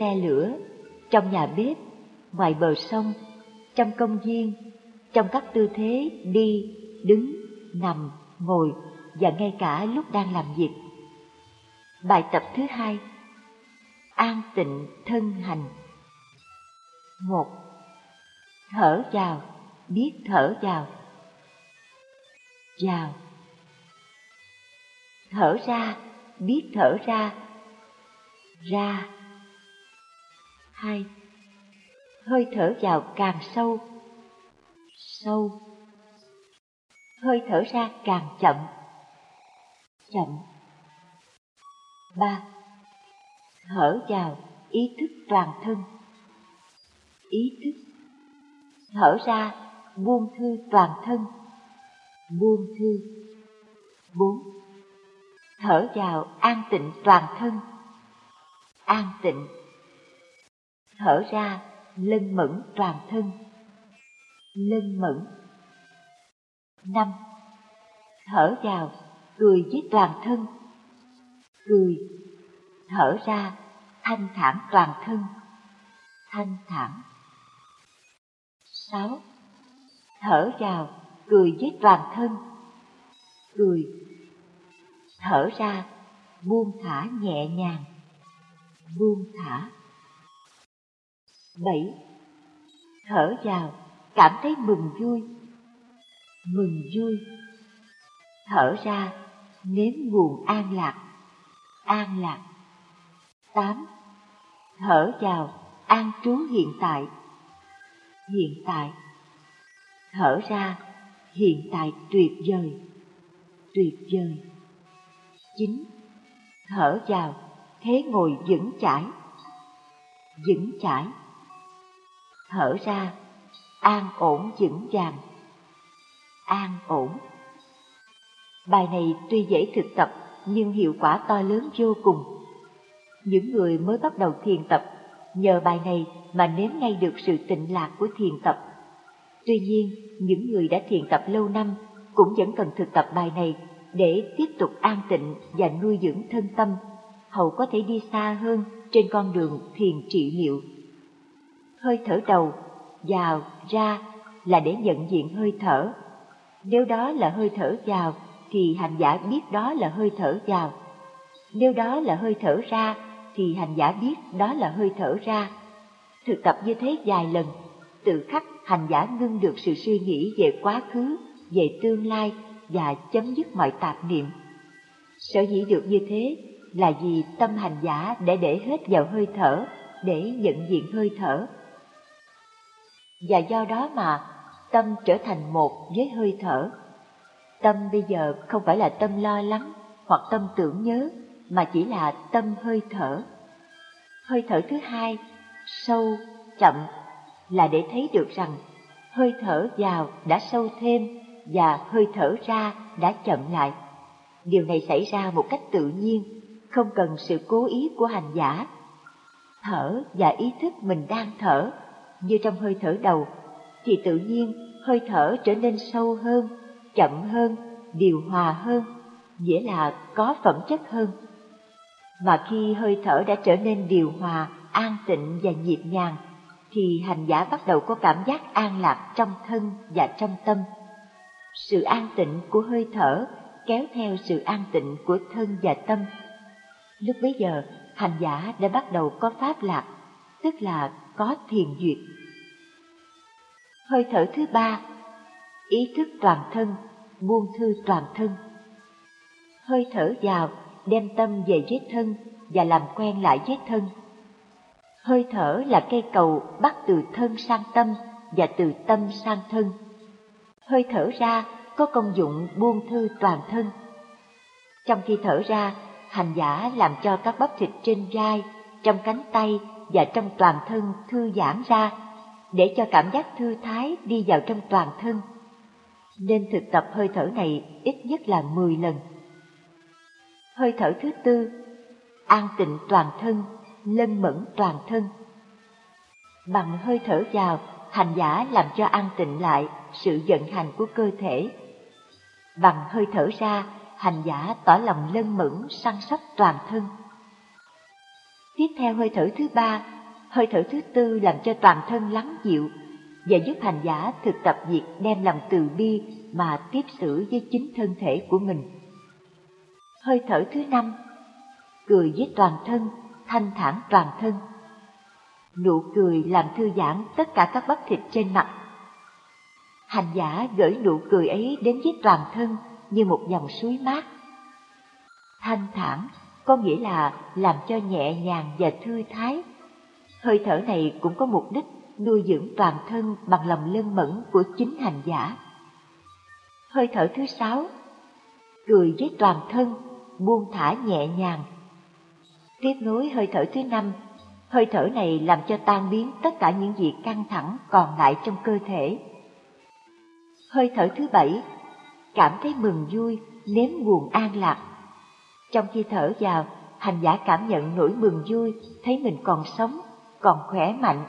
xe lửa, trong nhà bếp, ngoài bờ sông, trong công viên, trong các tư thế đi, đứng, nằm, ngồi và ngay cả lúc đang làm việc. Bài tập thứ hai. An tịnh thân hành. Một. Thở vào, biết thở vào. Vào. Thở ra, biết thở ra. Ra hai. Hơi thở vào càng sâu. Sâu. Hơi thở ra càng chậm. Chậm. Ba. Thở vào ý thức toàn thân. Ý thức. Thở ra buông thư toàn thân. Buông thư. Bốn. Thở vào an tịnh toàn thân. An tịnh Thở ra, lưng mẫn toàn thân. Lưng mẫn năm. Thở vào, cười với toàn thân. Cười. Thở ra, thanh thản toàn thân. Thanh thản. Sáu. Thở vào, cười với toàn thân. Cười. Thở ra, buông thả nhẹ nhàng. Buông thả bảy Thở vào, cảm thấy mừng vui. Mừng vui, Thở ra, nếm nguồn an lạc. An lạc. Tám, Thở vào, an trú hiện tại. Hiện tại. Thở ra, hiện tại tuyệt vời. Tuyệt vời. Chín, Thở vào, thế ngồi vững chãi. Vững chãi. Thở ra an ổn vững vàng An ổn Bài này tuy dễ thực tập nhưng hiệu quả to lớn vô cùng. Những người mới bắt đầu thiền tập nhờ bài này mà nếm ngay được sự tịnh lạc của thiền tập. Tuy nhiên, những người đã thiền tập lâu năm cũng vẫn cần thực tập bài này để tiếp tục an tịnh và nuôi dưỡng thân tâm, hầu có thể đi xa hơn trên con đường thiền trị liệu. Hơi thở đầu, vào, ra là để nhận diện hơi thở. Nếu đó là hơi thở vào thì hành giả biết đó là hơi thở vào. Nếu đó là hơi thở ra, thì hành giả biết đó là hơi thở ra. Thực tập như thế vài lần, tự khắc hành giả ngưng được sự suy nghĩ về quá khứ, về tương lai và chấm dứt mọi tạp niệm. Sở dĩ được như thế là vì tâm hành giả đã để hết vào hơi thở, để nhận diện hơi thở. Và do đó mà tâm trở thành một với hơi thở. Tâm bây giờ không phải là tâm lo lắng hoặc tâm tưởng nhớ, mà chỉ là tâm hơi thở. Hơi thở thứ hai, sâu, chậm, là để thấy được rằng hơi thở vào đã sâu thêm và hơi thở ra đã chậm lại. Điều này xảy ra một cách tự nhiên, không cần sự cố ý của hành giả. Thở và ý thức mình đang thở, như trong hơi thở đầu, thì tự nhiên hơi thở trở nên sâu hơn, chậm hơn, điều hòa hơn, nghĩa là có phẩm chất hơn. Mà khi hơi thở đã trở nên điều hòa, an tịnh và nhịp nhàng, thì hành giả bắt đầu có cảm giác an lạc trong thân và trong tâm. Sự an tịnh của hơi thở kéo theo sự an tịnh của thân và tâm. Lúc bấy giờ, hành giả đã bắt đầu có pháp lạc, tức là có thiền duyệt. Hơi thở thứ ba, ý thức toàn thân buông thư toàn thân. Hơi thở vào, đem tâm về với thân và làm quen lại với thân. Hơi thở là cây cầu bắt từ thân sang tâm và từ tâm sang thân. Hơi thở ra có công dụng buông thư toàn thân. Trong khi thở ra, hành giả làm cho các bắp thịt trên vai, trong cánh tay và trong toàn thân thư giãn ra, để cho cảm giác thư thái đi vào trong toàn thân nên thực tập hơi thở này ít nhất là 10 lần. Hơi thở thứ tư, an tịnh toàn thân, lân mẫn toàn thân. Bằng hơi thở vào, hành giả làm cho an tịnh lại sự vận hành của cơ thể. Bằng hơi thở ra, hành giả tỏ lòng lân mẫn săn sóc toàn thân. Tiếp theo hơi thở thứ ba, hơi thở thứ tư làm cho toàn thân lắng dịu và giúp hành giả thực tập việc đem lòng từ bi mà tiếp xử với chính thân thể của mình. Hơi thở thứ năm, cười với toàn thân, thanh thản toàn thân. Nụ cười làm thư giãn tất cả các bắp thịt trên mặt. Hành giả gửi nụ cười ấy đến với toàn thân như một dòng suối mát. Thanh thản có nghĩa là làm cho nhẹ nhàng và thư thái. Hơi thở này cũng có mục đích nuôi dưỡng toàn thân bằng lòng lân mẫn của chính hành giả. Hơi thở thứ sáu, cười với toàn thân, buông thả nhẹ nhàng. Tiếp nối hơi thở thứ năm, hơi thở này làm cho tan biến tất cả những gì căng thẳng còn lại trong cơ thể. Hơi thở thứ bảy, cảm thấy mừng vui, nếm nguồn an lạc. Trong khi thở vào, hành giả cảm nhận nỗi mừng vui, thấy mình còn sống, còn khỏe mạnh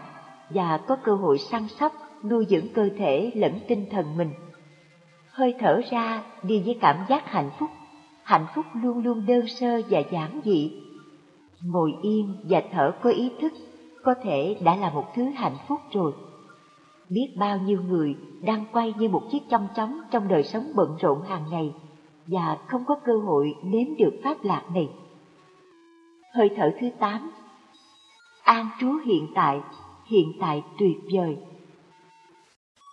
và có cơ hội săn sóc, nuôi dưỡng cơ thể lẫn tinh thần mình. Hơi thở ra đi với cảm giác hạnh phúc, hạnh phúc luôn luôn đơn sơ và giản dị. Ngồi yên và thở có ý thức có thể đã là một thứ hạnh phúc rồi. Biết bao nhiêu người đang quay như một chiếc trong chóng trong đời sống bận rộn hàng ngày và không có cơ hội nếm được pháp lạc này. Hơi thở thứ tám An trú hiện tại hiện tại tuyệt vời.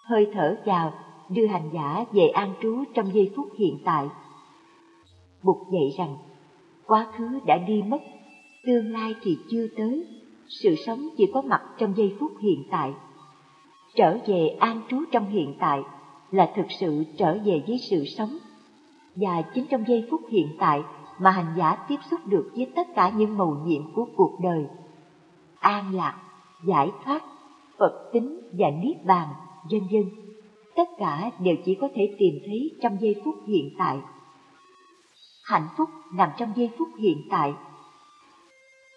Hơi thở vào đưa hành giả về an trú trong giây phút hiện tại. Bục dậy rằng, quá khứ đã đi mất, tương lai thì chưa tới, sự sống chỉ có mặt trong giây phút hiện tại. Trở về an trú trong hiện tại là thực sự trở về với sự sống. Và chính trong giây phút hiện tại mà hành giả tiếp xúc được với tất cả những màu nhiệm của cuộc đời. An lạc, giải thoát, Phật tính và Niết Bàn, vân vân. Tất cả đều chỉ có thể tìm thấy trong giây phút hiện tại. Hạnh phúc nằm trong giây phút hiện tại.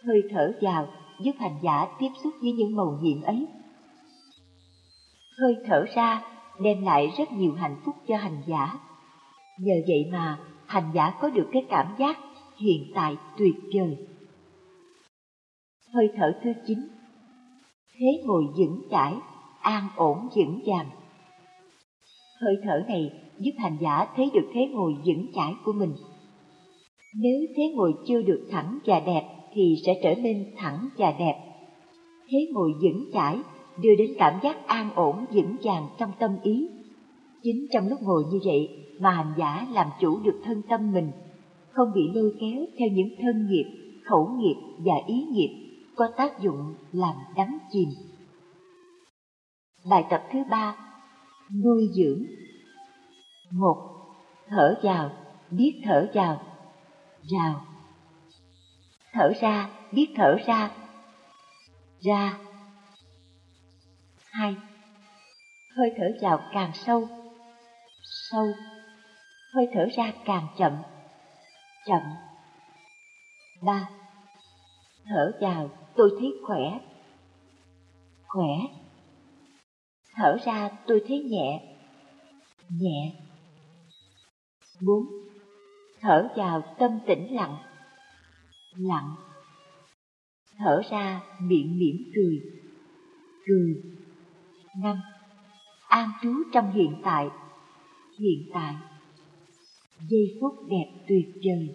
Hơi thở vào giúp hành giả tiếp xúc với những màu nhiệm ấy. Hơi thở ra đem lại rất nhiều hạnh phúc cho hành giả. Nhờ vậy mà hành giả có được cái cảm giác hiện tại tuyệt vời. Hơi thở thứ chín thế ngồi vững chãi, an ổn vững vàng. Hơi thở này giúp hành giả thấy được thế ngồi vững chãi của mình. Nếu thế ngồi chưa được thẳng và đẹp thì sẽ trở nên thẳng và đẹp. Thế ngồi vững chãi đưa đến cảm giác an ổn vững vàng trong tâm ý. Chính trong lúc ngồi như vậy mà hành giả làm chủ được thân tâm mình, không bị lôi kéo theo những thân nghiệp, khẩu nghiệp và ý nghiệp có tác dụng làm đắm chìm. Bài tập thứ ba, nuôi dưỡng. Một, thở vào, biết thở vào, rào. Thở ra, biết thở ra, ra. Hai, hơi thở vào càng sâu, sâu. Hơi thở ra càng chậm, chậm. Ba, thở vào tôi thấy khỏe. Khỏe. Thở ra tôi thấy nhẹ. Nhẹ. Bốn. Thở vào tâm tĩnh lặng. Lặng. Thở ra miệng mỉm cười. Cười. Năm. An trú trong hiện tại. Hiện tại. Giây phút đẹp tuyệt vời.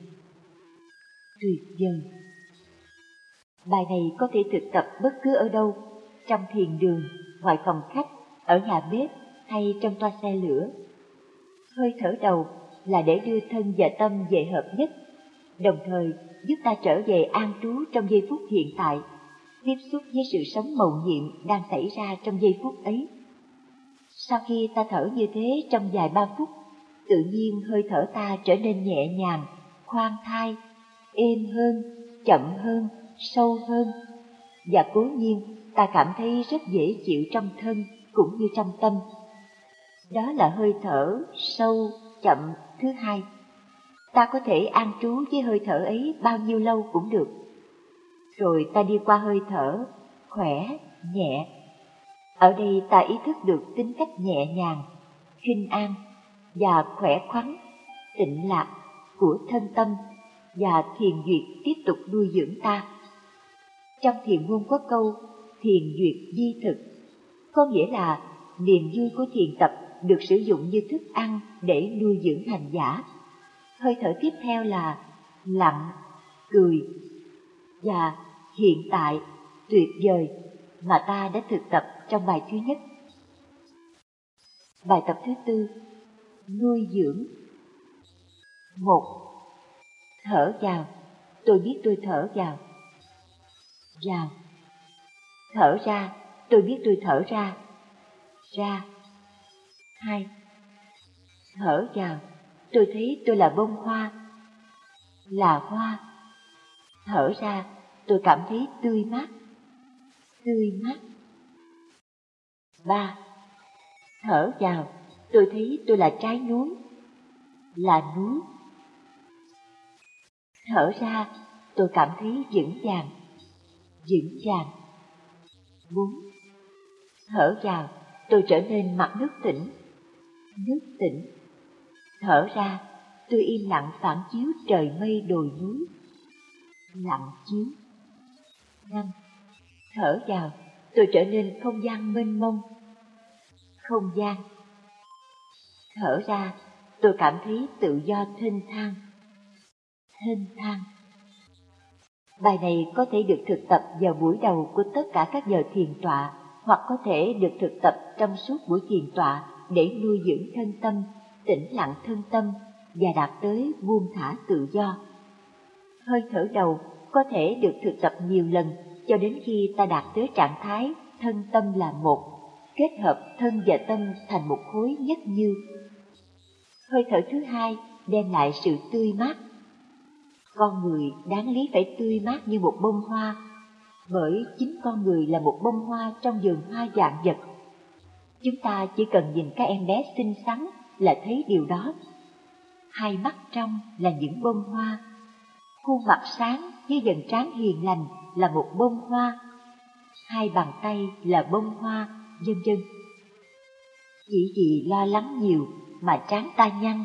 Tuyệt vời. Bài này có thể thực tập bất cứ ở đâu, trong thiền đường, ngoài phòng khách, ở nhà bếp hay trong toa xe lửa. Hơi thở đầu là để đưa thân và tâm về hợp nhất, đồng thời giúp ta trở về an trú trong giây phút hiện tại, tiếp xúc với sự sống mầu nhiệm đang xảy ra trong giây phút ấy. Sau khi ta thở như thế trong vài ba phút, tự nhiên hơi thở ta trở nên nhẹ nhàng, khoan thai, êm hơn, chậm hơn, sâu hơn. Và cố nhiên, ta cảm thấy rất dễ chịu trong thân cũng như trong tâm. Đó là hơi thở sâu, chậm thứ hai. Ta có thể an trú với hơi thở ấy bao nhiêu lâu cũng được. Rồi ta đi qua hơi thở, khỏe, nhẹ. Ở đây ta ý thức được tính cách nhẹ nhàng, khinh an và khỏe khoắn, tịnh lạc của thân tâm và thiền duyệt tiếp tục nuôi dưỡng ta Trong thiền môn có câu thiền duyệt di thực, có nghĩa là niềm vui của thiền tập được sử dụng như thức ăn để nuôi dưỡng hành giả. Hơi thở tiếp theo là lặng, cười và hiện tại tuyệt vời mà ta đã thực tập trong bài thứ nhất. Bài tập thứ tư, nuôi dưỡng. Một, thở vào, tôi biết tôi thở vào. Vào, thở ra, tôi biết tôi thở ra. Ra. Hai, thở vào, tôi thấy tôi là bông hoa. Là hoa. Thở ra, tôi cảm thấy tươi mát. Tươi mát. Ba, thở vào, tôi thấy tôi là trái núi, là núi. Thở ra, tôi cảm thấy vững vàng, vững vàng. Bốn, thở vào, tôi trở nên mặt nước tỉnh, nước tỉnh. Thở ra, tôi im lặng phản chiếu trời mây đồi núi, lặng chiếu. Năm, thở vào, tôi trở nên không gian mênh mông, không gian. Thở ra, tôi cảm thấy tự do thênh thang. Thênh thang. Bài này có thể được thực tập vào buổi đầu của tất cả các giờ thiền tọa, hoặc có thể được thực tập trong suốt buổi thiền tọa để nuôi dưỡng thân tâm, tĩnh lặng thân tâm và đạt tới buông thả tự do. Hơi thở đầu có thể được thực tập nhiều lần cho đến khi ta đạt tới trạng thái thân tâm là một kết hợp thân và tâm thành một khối nhất như. Hơi thở thứ hai đem lại sự tươi mát. Con người đáng lý phải tươi mát như một bông hoa, bởi chính con người là một bông hoa trong vườn hoa dạng vật. Chúng ta chỉ cần nhìn các em bé xinh xắn là thấy điều đó. Hai mắt trong là những bông hoa, khuôn mặt sáng với dần trán hiền lành là một bông hoa, hai bàn tay là bông hoa vân vân. Chỉ vì lo lắng nhiều mà trán ta nhăn,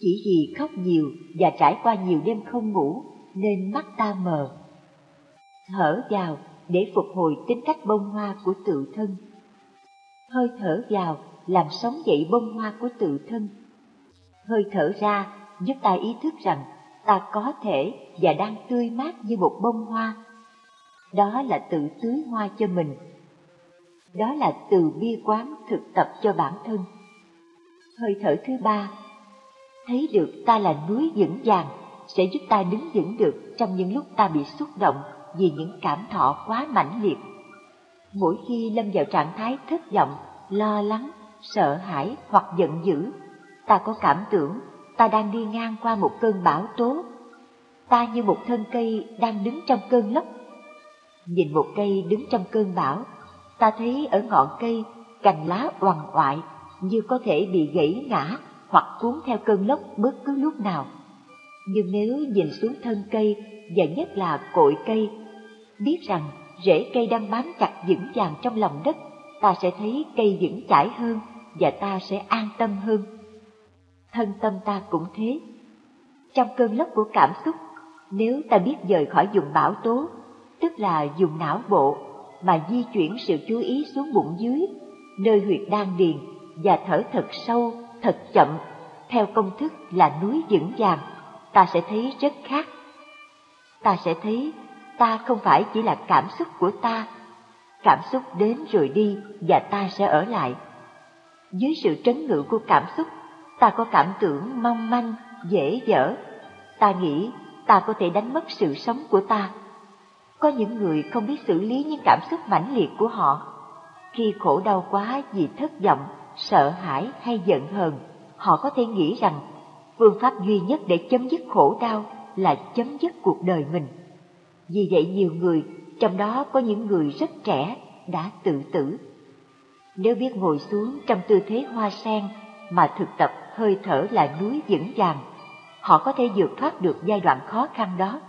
chỉ vì khóc nhiều và trải qua nhiều đêm không ngủ nên mắt ta mờ. Thở vào để phục hồi tính cách bông hoa của tự thân. Hơi thở vào làm sống dậy bông hoa của tự thân. Hơi thở ra giúp ta ý thức rằng ta có thể và đang tươi mát như một bông hoa. Đó là tự tưới hoa cho mình đó là từ bi quán thực tập cho bản thân. Hơi thở thứ ba, thấy được ta là núi vững vàng sẽ giúp ta đứng vững được trong những lúc ta bị xúc động vì những cảm thọ quá mãnh liệt. Mỗi khi lâm vào trạng thái thất vọng, lo lắng, sợ hãi hoặc giận dữ, ta có cảm tưởng ta đang đi ngang qua một cơn bão tố. Ta như một thân cây đang đứng trong cơn lốc. Nhìn một cây đứng trong cơn bão ta thấy ở ngọn cây cành lá oằn oại như có thể bị gãy ngã hoặc cuốn theo cơn lốc bất cứ lúc nào. Nhưng nếu nhìn xuống thân cây và nhất là cội cây, biết rằng rễ cây đang bám chặt vững vàng trong lòng đất, ta sẽ thấy cây vững chãi hơn và ta sẽ an tâm hơn. Thân tâm ta cũng thế. Trong cơn lốc của cảm xúc, nếu ta biết rời khỏi dùng bão tố, tức là dùng não bộ mà di chuyển sự chú ý xuống bụng dưới, nơi huyệt đan điền và thở thật sâu, thật chậm, theo công thức là núi vững vàng, ta sẽ thấy rất khác. Ta sẽ thấy ta không phải chỉ là cảm xúc của ta, cảm xúc đến rồi đi và ta sẽ ở lại. Dưới sự trấn ngự của cảm xúc, ta có cảm tưởng mong manh, dễ dở. Ta nghĩ ta có thể đánh mất sự sống của ta có những người không biết xử lý những cảm xúc mãnh liệt của họ. Khi khổ đau quá vì thất vọng, sợ hãi hay giận hờn, họ có thể nghĩ rằng phương pháp duy nhất để chấm dứt khổ đau là chấm dứt cuộc đời mình. Vì vậy nhiều người, trong đó có những người rất trẻ, đã tự tử. Nếu biết ngồi xuống trong tư thế hoa sen mà thực tập hơi thở là núi vững vàng, họ có thể vượt thoát được giai đoạn khó khăn đó.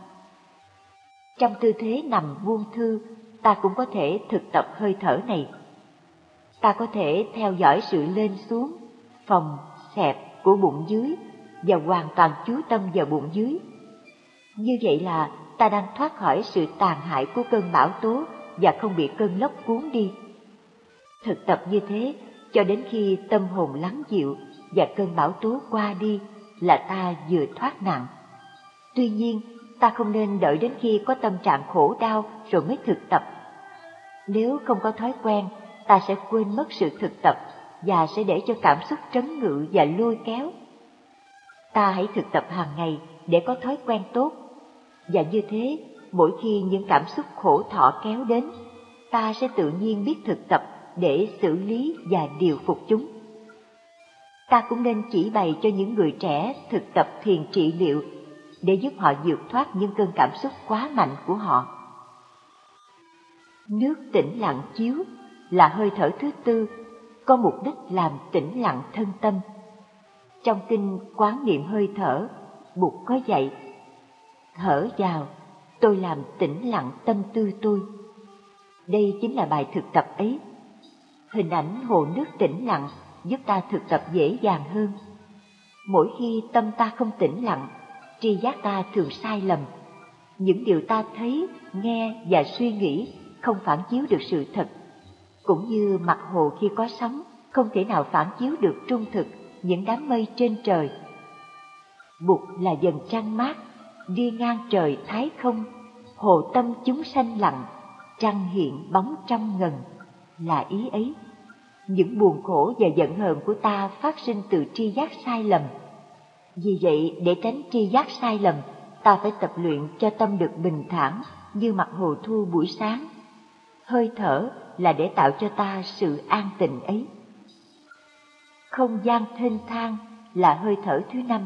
Trong tư thế nằm buông thư, ta cũng có thể thực tập hơi thở này. Ta có thể theo dõi sự lên xuống, phòng, xẹp của bụng dưới và hoàn toàn chú tâm vào bụng dưới. Như vậy là ta đang thoát khỏi sự tàn hại của cơn bão tố và không bị cơn lốc cuốn đi. Thực tập như thế cho đến khi tâm hồn lắng dịu và cơn bão tố qua đi là ta vừa thoát nạn. Tuy nhiên, ta không nên đợi đến khi có tâm trạng khổ đau rồi mới thực tập. Nếu không có thói quen, ta sẽ quên mất sự thực tập và sẽ để cho cảm xúc trấn ngự và lôi kéo. Ta hãy thực tập hàng ngày để có thói quen tốt. Và như thế, mỗi khi những cảm xúc khổ thọ kéo đến, ta sẽ tự nhiên biết thực tập để xử lý và điều phục chúng. Ta cũng nên chỉ bày cho những người trẻ thực tập thiền trị liệu để giúp họ vượt thoát những cơn cảm xúc quá mạnh của họ. Nước tĩnh lặng chiếu là hơi thở thứ tư, có mục đích làm tĩnh lặng thân tâm. Trong kinh quán niệm hơi thở, Bụt có dạy, thở vào, tôi làm tĩnh lặng tâm tư tôi. Đây chính là bài thực tập ấy. Hình ảnh hồ nước tĩnh lặng giúp ta thực tập dễ dàng hơn. Mỗi khi tâm ta không tĩnh lặng, tri giác ta thường sai lầm. Những điều ta thấy, nghe và suy nghĩ không phản chiếu được sự thật. Cũng như mặt hồ khi có sóng, không thể nào phản chiếu được trung thực những đám mây trên trời. Bụt là dần trăng mát, đi ngang trời thái không, hồ tâm chúng sanh lặng, trăng hiện bóng trăm ngần, là ý ấy. Những buồn khổ và giận hờn của ta phát sinh từ tri giác sai lầm. Vì vậy, để tránh tri giác sai lầm, ta phải tập luyện cho tâm được bình thản như mặt hồ thu buổi sáng. Hơi thở là để tạo cho ta sự an tịnh ấy. Không gian thênh thang là hơi thở thứ năm.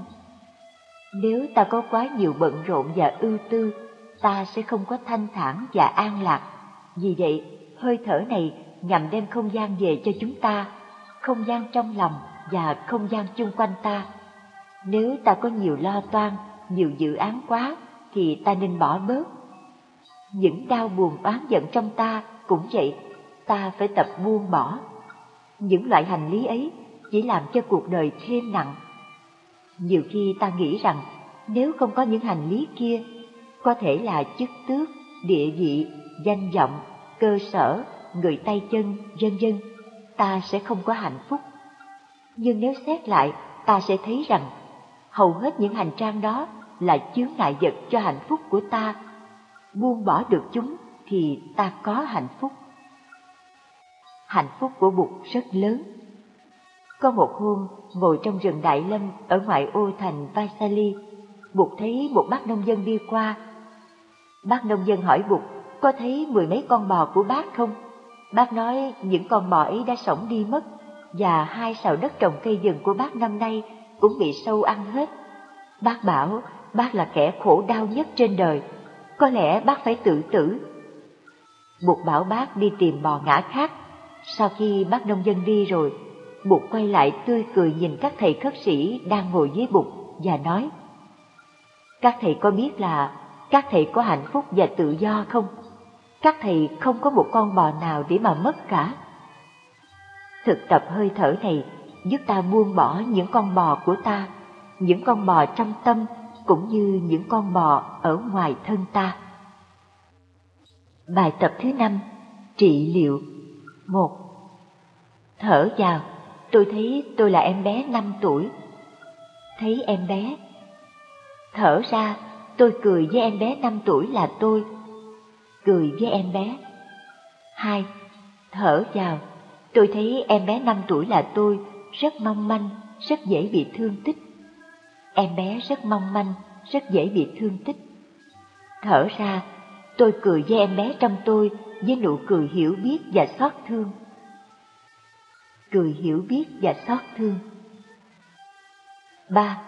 Nếu ta có quá nhiều bận rộn và ưu tư, ta sẽ không có thanh thản và an lạc. Vì vậy, hơi thở này nhằm đem không gian về cho chúng ta, không gian trong lòng và không gian chung quanh ta. Nếu ta có nhiều lo toan, nhiều dự án quá, thì ta nên bỏ bớt. Những đau buồn oán giận trong ta cũng vậy, ta phải tập buông bỏ. Những loại hành lý ấy chỉ làm cho cuộc đời thêm nặng. Nhiều khi ta nghĩ rằng nếu không có những hành lý kia, có thể là chức tước, địa vị, danh vọng, cơ sở, người tay chân, vân vân, ta sẽ không có hạnh phúc. Nhưng nếu xét lại, ta sẽ thấy rằng hầu hết những hành trang đó là chướng ngại vật cho hạnh phúc của ta. Buông bỏ được chúng thì ta có hạnh phúc. Hạnh phúc của Bụt rất lớn. Có một hôm, ngồi trong rừng Đại Lâm ở ngoại ô thành Vaisali, Bụt thấy một bác nông dân đi qua. Bác nông dân hỏi Bụt, có thấy mười mấy con bò của bác không? Bác nói những con bò ấy đã sống đi mất, và hai sào đất trồng cây rừng của bác năm nay cũng bị sâu ăn hết. Bác bảo bác là kẻ khổ đau nhất trên đời, có lẽ bác phải tự tử. Bụt bảo bác đi tìm bò ngã khác. Sau khi bác nông dân đi rồi, Bụt quay lại tươi cười nhìn các thầy khất sĩ đang ngồi dưới Bụt và nói Các thầy có biết là các thầy có hạnh phúc và tự do không? Các thầy không có một con bò nào để mà mất cả. Thực tập hơi thở này giúp ta buông bỏ những con bò của ta, những con bò trong tâm cũng như những con bò ở ngoài thân ta. Bài tập thứ năm Trị liệu một Thở vào, tôi thấy tôi là em bé năm tuổi. Thấy em bé. Thở ra, tôi cười với em bé năm tuổi là tôi. Cười với em bé. Hai, thở vào, tôi thấy em bé năm tuổi là tôi, rất mong manh, rất dễ bị thương tích. Em bé rất mong manh, rất dễ bị thương tích. Thở ra, tôi cười với em bé trong tôi với nụ cười hiểu biết và xót thương. Cười hiểu biết và xót thương. ba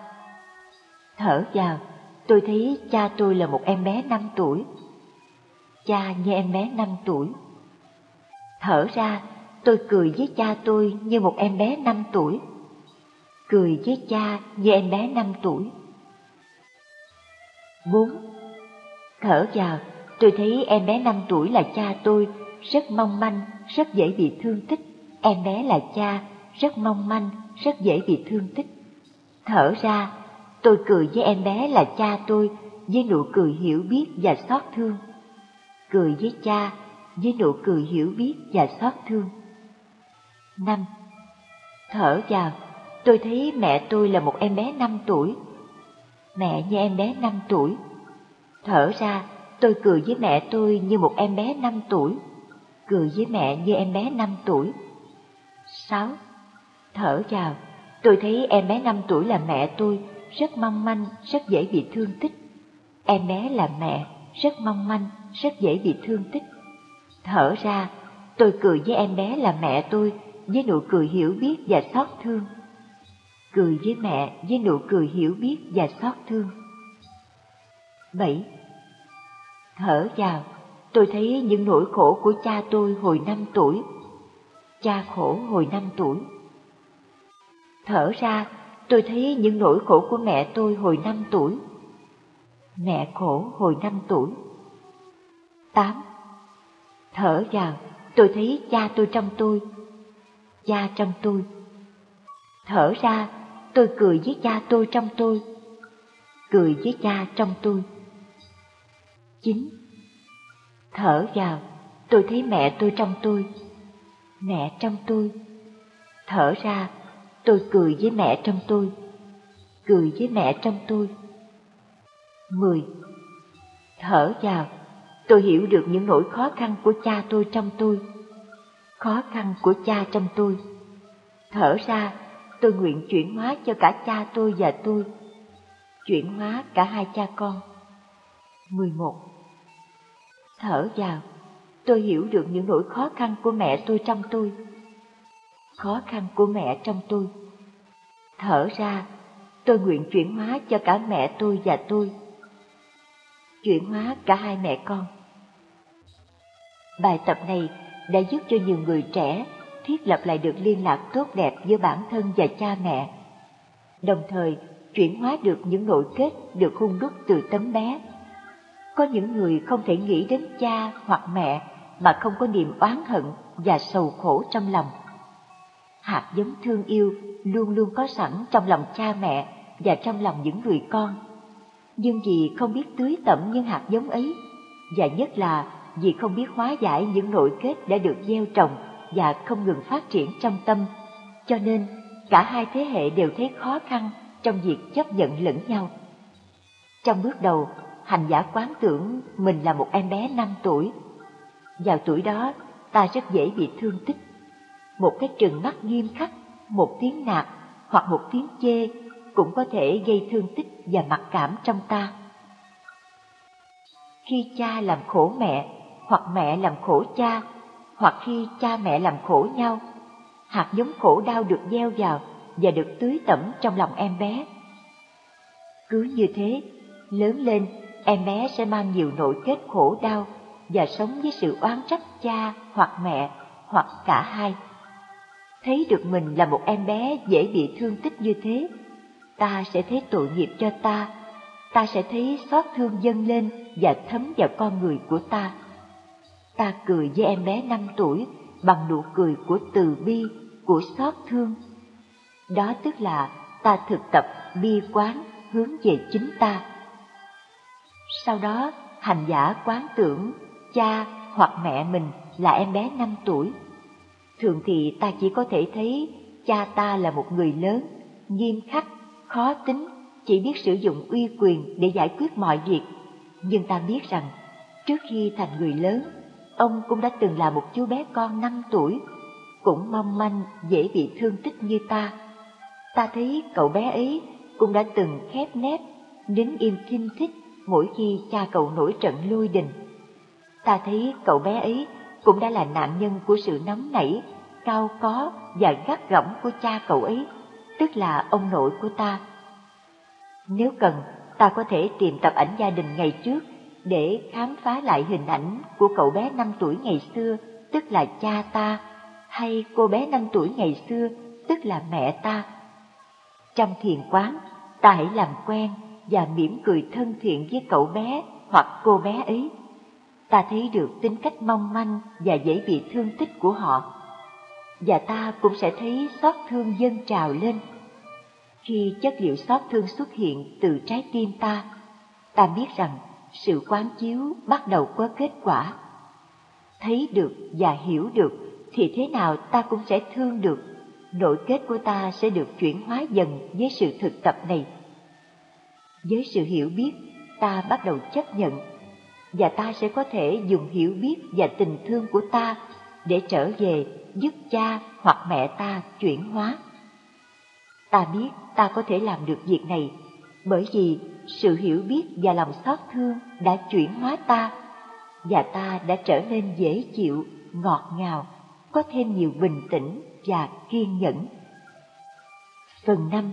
Thở vào, tôi thấy cha tôi là một em bé năm tuổi. Cha như em bé năm tuổi. Thở ra, tôi cười với cha tôi như một em bé năm tuổi. Cười với cha như em bé năm tuổi. bốn Thở vào, tôi thấy em bé năm tuổi là cha tôi, rất mong manh, rất dễ bị thương tích. Em bé là cha, rất mong manh, rất dễ bị thương tích. Thở ra, tôi cười với em bé là cha tôi với nụ cười hiểu biết và xót thương. Cười với cha với nụ cười hiểu biết và xót thương năm Thở vào, tôi thấy mẹ tôi là một em bé năm tuổi. Mẹ như em bé năm tuổi. Thở ra, tôi cười với mẹ tôi như một em bé năm tuổi. Cười với mẹ như em bé năm tuổi. sáu Thở vào, tôi thấy em bé năm tuổi là mẹ tôi, rất mong manh, rất dễ bị thương tích. Em bé là mẹ, rất mong manh, rất dễ bị thương tích. Thở ra, tôi cười với em bé là mẹ tôi, với nụ cười hiểu biết và xót thương. Cười với mẹ với nụ cười hiểu biết và xót thương. 7. Thở vào, tôi thấy những nỗi khổ của cha tôi hồi năm tuổi. Cha khổ hồi năm tuổi. Thở ra, tôi thấy những nỗi khổ của mẹ tôi hồi năm tuổi. Mẹ khổ hồi năm tuổi. 8. Thở vào, tôi thấy cha tôi trong tôi. Cha trong tôi. Thở ra, tôi cười với cha tôi trong tôi. Cười với cha trong tôi. 9. Thở vào, tôi thấy mẹ tôi trong tôi. Mẹ trong tôi. Thở ra, tôi cười với mẹ trong tôi. Cười với mẹ trong tôi. 10. Thở vào, tôi hiểu được những nỗi khó khăn của cha tôi trong tôi. Khó khăn của cha trong tôi. Thở ra, tôi nguyện chuyển hóa cho cả cha tôi và tôi. Chuyển hóa cả hai cha con. 11. Thở vào, tôi hiểu được những nỗi khó khăn của mẹ tôi trong tôi. Khó khăn của mẹ trong tôi. Thở ra, tôi nguyện chuyển hóa cho cả mẹ tôi và tôi. Chuyển hóa cả hai mẹ con. Bài tập này đã giúp cho nhiều người trẻ thiết lập lại được liên lạc tốt đẹp giữa bản thân và cha mẹ, đồng thời chuyển hóa được những nội kết được hung đúc từ tấm bé. Có những người không thể nghĩ đến cha hoặc mẹ mà không có niềm oán hận và sầu khổ trong lòng. Hạt giống thương yêu luôn luôn có sẵn trong lòng cha mẹ và trong lòng những người con. Nhưng vì không biết tưới tẩm những hạt giống ấy, và nhất là vì không biết hóa giải những nội kết đã được gieo trồng và không ngừng phát triển trong tâm, cho nên cả hai thế hệ đều thấy khó khăn trong việc chấp nhận lẫn nhau. Trong bước đầu, hành giả quán tưởng mình là một em bé năm tuổi. Vào tuổi đó, ta rất dễ bị thương tích. Một cái trừng mắt nghiêm khắc, một tiếng nạt hoặc một tiếng chê cũng có thể gây thương tích và mặc cảm trong ta. Khi cha làm khổ mẹ hoặc mẹ làm khổ cha, hoặc khi cha mẹ làm khổ nhau, hạt giống khổ đau được gieo vào và được tưới tẩm trong lòng em bé. Cứ như thế, lớn lên, em bé sẽ mang nhiều nỗi kết khổ đau và sống với sự oán trách cha hoặc mẹ hoặc cả hai. Thấy được mình là một em bé dễ bị thương tích như thế, ta sẽ thấy tội nghiệp cho ta, ta sẽ thấy xót thương dâng lên và thấm vào con người của ta ta cười với em bé năm tuổi bằng nụ cười của từ bi, của xót thương. Đó tức là ta thực tập bi quán hướng về chính ta. Sau đó, hành giả quán tưởng cha hoặc mẹ mình là em bé năm tuổi. Thường thì ta chỉ có thể thấy cha ta là một người lớn, nghiêm khắc, khó tính, chỉ biết sử dụng uy quyền để giải quyết mọi việc. Nhưng ta biết rằng, trước khi thành người lớn, Ông cũng đã từng là một chú bé con năm tuổi, cũng mong manh dễ bị thương tích như ta. Ta thấy cậu bé ấy cũng đã từng khép nép, nín im kinh thích mỗi khi cha cậu nổi trận lôi đình. Ta thấy cậu bé ấy cũng đã là nạn nhân của sự nóng nảy, cao có và gắt gỏng của cha cậu ấy, tức là ông nội của ta. Nếu cần, ta có thể tìm tập ảnh gia đình ngày trước để khám phá lại hình ảnh của cậu bé năm tuổi ngày xưa, tức là cha ta, hay cô bé năm tuổi ngày xưa, tức là mẹ ta. Trong thiền quán, ta hãy làm quen và mỉm cười thân thiện với cậu bé hoặc cô bé ấy. Ta thấy được tính cách mong manh và dễ bị thương tích của họ. Và ta cũng sẽ thấy xót thương dâng trào lên. Khi chất liệu xót thương xuất hiện từ trái tim ta, ta biết rằng sự quán chiếu bắt đầu có kết quả. Thấy được và hiểu được thì thế nào ta cũng sẽ thương được, nội kết của ta sẽ được chuyển hóa dần với sự thực tập này. Với sự hiểu biết, ta bắt đầu chấp nhận, và ta sẽ có thể dùng hiểu biết và tình thương của ta để trở về giúp cha hoặc mẹ ta chuyển hóa. Ta biết ta có thể làm được việc này bởi vì sự hiểu biết và lòng xót thương đã chuyển hóa ta và ta đã trở nên dễ chịu, ngọt ngào, có thêm nhiều bình tĩnh và kiên nhẫn. Phần 5.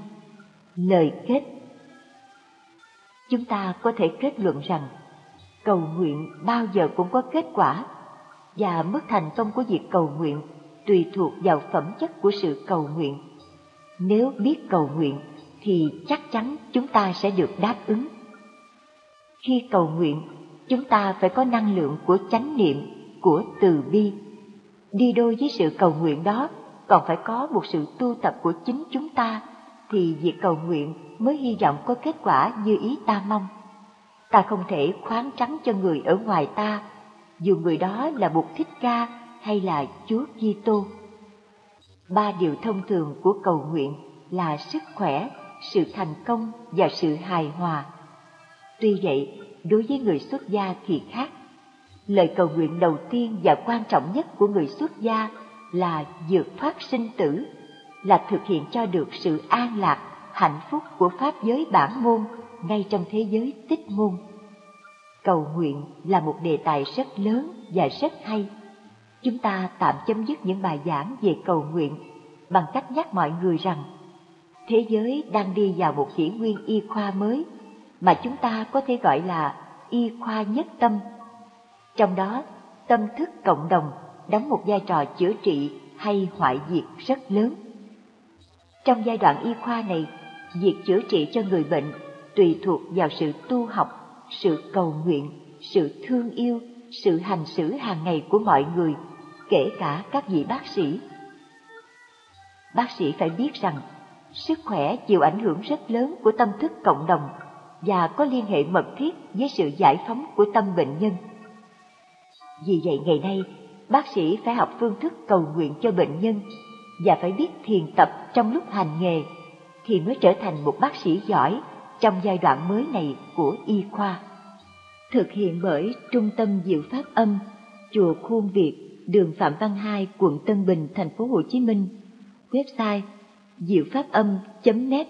Lời kết Chúng ta có thể kết luận rằng cầu nguyện bao giờ cũng có kết quả và mức thành công của việc cầu nguyện tùy thuộc vào phẩm chất của sự cầu nguyện. Nếu biết cầu nguyện thì chắc chắn chúng ta sẽ được đáp ứng. Khi cầu nguyện, chúng ta phải có năng lượng của chánh niệm, của từ bi. Đi đôi với sự cầu nguyện đó còn phải có một sự tu tập của chính chúng ta thì việc cầu nguyện mới hy vọng có kết quả như ý ta mong. Ta không thể khoáng trắng cho người ở ngoài ta, dù người đó là Bụt Thích Ca hay là Chúa Kitô. Ba điều thông thường của cầu nguyện là sức khỏe, sự thành công và sự hài hòa. Tuy vậy, đối với người xuất gia thì khác. Lời cầu nguyện đầu tiên và quan trọng nhất của người xuất gia là vượt thoát sinh tử, là thực hiện cho được sự an lạc, hạnh phúc của Pháp giới bản môn ngay trong thế giới tích môn. Cầu nguyện là một đề tài rất lớn và rất hay. Chúng ta tạm chấm dứt những bài giảng về cầu nguyện bằng cách nhắc mọi người rằng thế giới đang đi vào một kỷ nguyên y khoa mới mà chúng ta có thể gọi là y khoa nhất tâm. Trong đó, tâm thức cộng đồng đóng một vai trò chữa trị hay hoại diệt rất lớn. Trong giai đoạn y khoa này, việc chữa trị cho người bệnh tùy thuộc vào sự tu học, sự cầu nguyện, sự thương yêu, sự hành xử hàng ngày của mọi người, kể cả các vị bác sĩ. Bác sĩ phải biết rằng sức khỏe chịu ảnh hưởng rất lớn của tâm thức cộng đồng và có liên hệ mật thiết với sự giải phóng của tâm bệnh nhân. Vì vậy ngày nay, bác sĩ phải học phương thức cầu nguyện cho bệnh nhân và phải biết thiền tập trong lúc hành nghề thì mới trở thành một bác sĩ giỏi trong giai đoạn mới này của y khoa. Thực hiện bởi Trung tâm Diệu Pháp Âm, Chùa Khuôn Việt, đường Phạm Văn Hai, quận Tân Bình, thành phố Hồ Chí Minh. Website diệu pháp âm.net